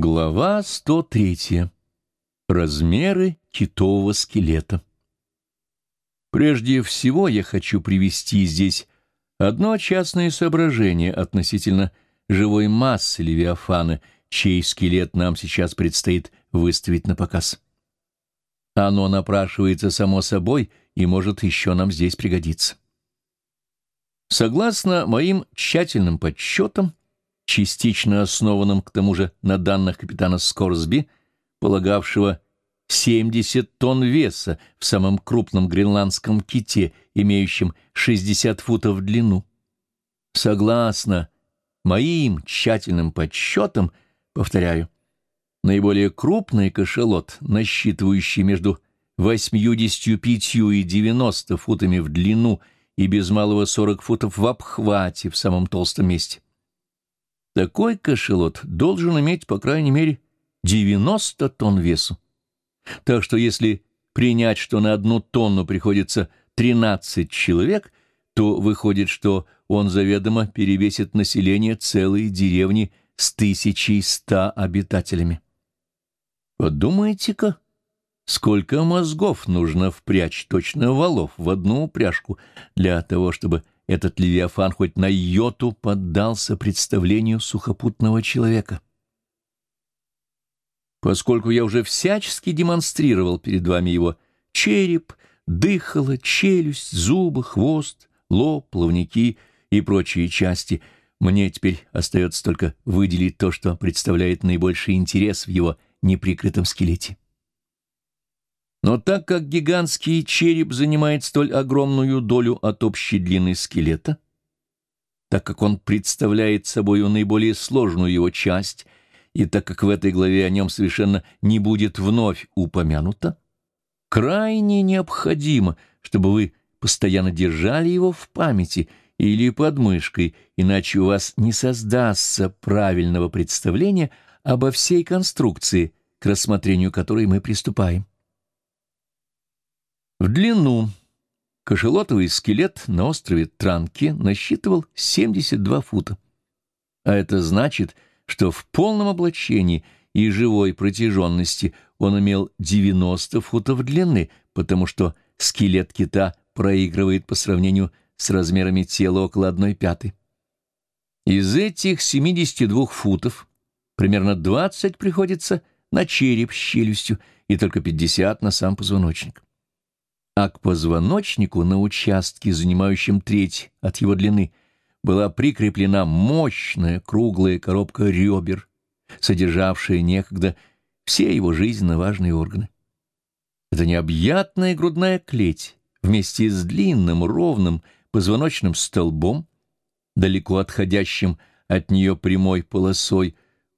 Глава 103. Размеры китового скелета. Прежде всего я хочу привести здесь одно частное соображение относительно живой массы Левиафана, чей скелет нам сейчас предстоит выставить на показ. Оно напрашивается само собой и может еще нам здесь пригодиться. Согласно моим тщательным подсчетам, частично основанном к тому же на данных капитана Скорсби, полагавшего 70 тонн веса в самом крупном гренландском ките, имеющем 60 футов в длину. Согласно моим тщательным подсчетам, повторяю, наиболее крупный кашалот, насчитывающий между 85 и 90 футами в длину и без малого 40 футов в обхвате в самом толстом месте, такой кошелот должен иметь, по крайней мере, 90 тонн весу. Так что если принять, что на одну тонну приходится 13 человек, то выходит, что он заведомо перевесит население целой деревни с 1100 обитателями. Подумайте-ка, сколько мозгов нужно впрячь точно валов в одну упряжку для того, чтобы этот Левиафан хоть на йоту поддался представлению сухопутного человека. Поскольку я уже всячески демонстрировал перед вами его череп, дыхало, челюсть, зубы, хвост, лоб, плавники и прочие части, мне теперь остается только выделить то, что представляет наибольший интерес в его неприкрытом скелете. Но так как гигантский череп занимает столь огромную долю от общей длины скелета, так как он представляет собою наиболее сложную его часть, и так как в этой главе о нем совершенно не будет вновь упомянуто, крайне необходимо, чтобы вы постоянно держали его в памяти или под мышкой, иначе у вас не создастся правильного представления обо всей конструкции, к рассмотрению которой мы приступаем. В длину кошелотовый скелет на острове Транки насчитывал 72 фута. А это значит, что в полном облачении и живой протяженности он имел 90 футов длины, потому что скелет кита проигрывает по сравнению с размерами тела около одной пятой. Из этих 72 футов примерно 20 приходится на череп с челюстью и только 50 на сам позвоночник а к позвоночнику на участке, занимающем треть от его длины, была прикреплена мощная круглая коробка ребер, содержавшая некогда все его жизненно важные органы. Это необъятная грудная клеть вместе с длинным ровным позвоночным столбом, далеко отходящим от нее прямой полосой,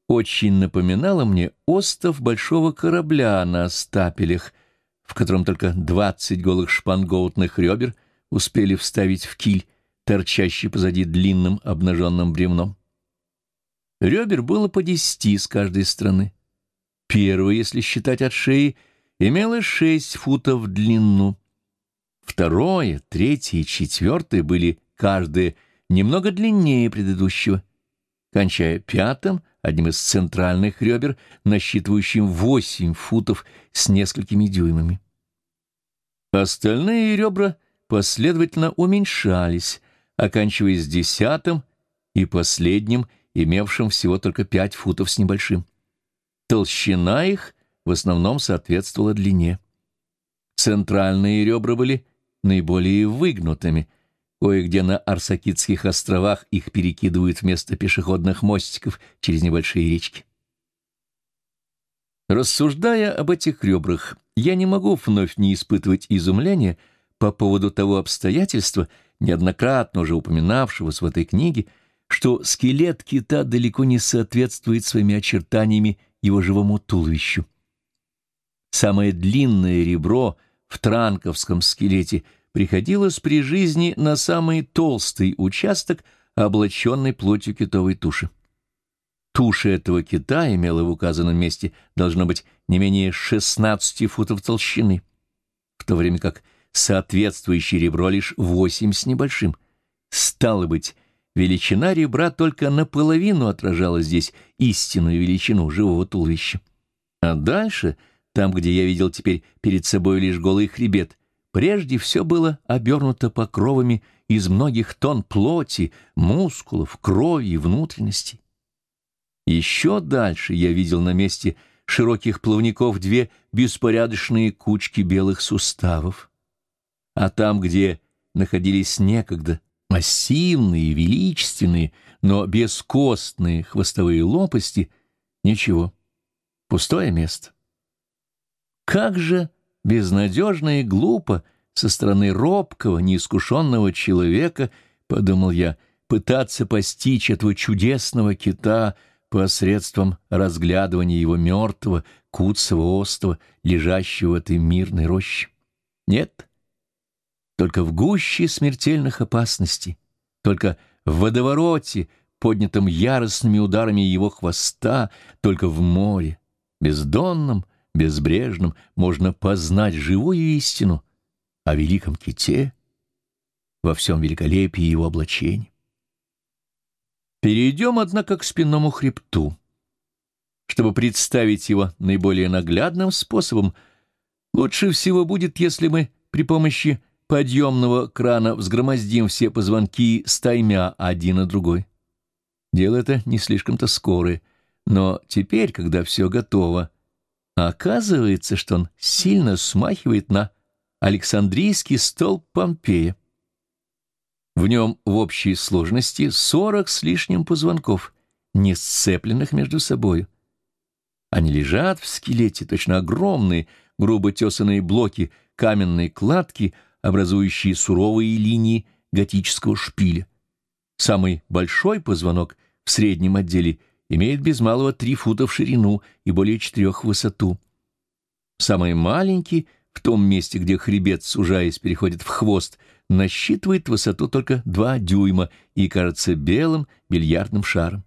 очень напоминала мне остов большого корабля на стапелях, в котором только двадцать голых шпангоутных ребер успели вставить в киль, торчащий позади длинным обнаженным бревном. Ребер было по десяти с каждой стороны. Первое, если считать от шеи, имело шесть футов в длину. Второе, третье и четвертое были каждое немного длиннее предыдущего, кончая пятым, одним из центральных ребер, насчитывающим восемь футов с несколькими дюймами. Остальные ребра последовательно уменьшались, оканчиваясь десятым и последним, имевшим всего только пять футов с небольшим. Толщина их в основном соответствовала длине. Центральные ребра были наиболее выгнутыми — Кое-где на Арсакитских островах их перекидывают вместо пешеходных мостиков через небольшие речки. Рассуждая об этих ребрах, я не могу вновь не испытывать изумления по поводу того обстоятельства, неоднократно уже упоминавшегося в этой книге, что скелет кита далеко не соответствует своими очертаниями его живому туловищу. Самое длинное ребро в транковском скелете — приходилось при жизни на самый толстый участок, облаченный плотью китовой туши. Туша этого кита имела в указанном месте должно быть не менее 16 футов толщины, в то время как соответствующее ребро лишь 8 с небольшим. Стало быть, величина ребра только наполовину отражала здесь истинную величину живого туловища. А дальше, там, где я видел теперь перед собой лишь голый хребет, прежде все было обернуто покровами из многих тонн плоти, мускулов, крови и внутренностей. Еще дальше я видел на месте широких плавников две беспорядочные кучки белых суставов. А там, где находились некогда массивные, величественные, но бескостные хвостовые лопасти, ничего, пустое место. Как же безнадежно и глупо со стороны робкого, неискушенного человека, подумал я, пытаться постичь этого чудесного кита посредством разглядывания его мертвого, куцого остова, лежащего в этой мирной роще. Нет, только в гуще смертельных опасностей, только в водовороте, поднятом яростными ударами его хвоста, только в море, бездонном, безбрежном, можно познать живую истину о великом ките во всем великолепии его облачений. Перейдем, однако, к спинному хребту. Чтобы представить его наиболее наглядным способом, лучше всего будет, если мы при помощи подъемного крана взгромоздим все позвонки стаймя один на другой. Дело это не слишком-то скорое, но теперь, когда все готово, оказывается, что он сильно смахивает на Александрийский стол Помпея. В нем в общей сложности сорок с лишним позвонков, не сцепленных между собою. Они лежат в скелете, точно огромные, грубо тесанные блоки каменной кладки — образующие суровые линии готического шпиля. Самый большой позвонок в среднем отделе имеет без малого три фута в ширину и более четырех в высоту. Самый маленький, в том месте, где хребет, сужаясь, переходит в хвост, насчитывает высоту только два дюйма и кажется белым бильярдным шаром.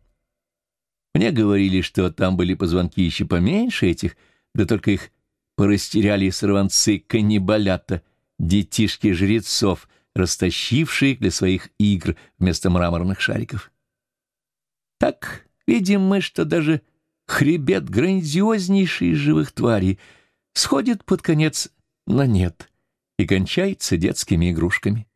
Мне говорили, что там были позвонки еще поменьше этих, да только их порастеряли сорванцы каннибалята — детишки жрецов, растащившие для своих игр вместо мраморных шариков. Так видим мы, что даже хребет грандиознейший из живых тварей сходит под конец на нет и кончается детскими игрушками.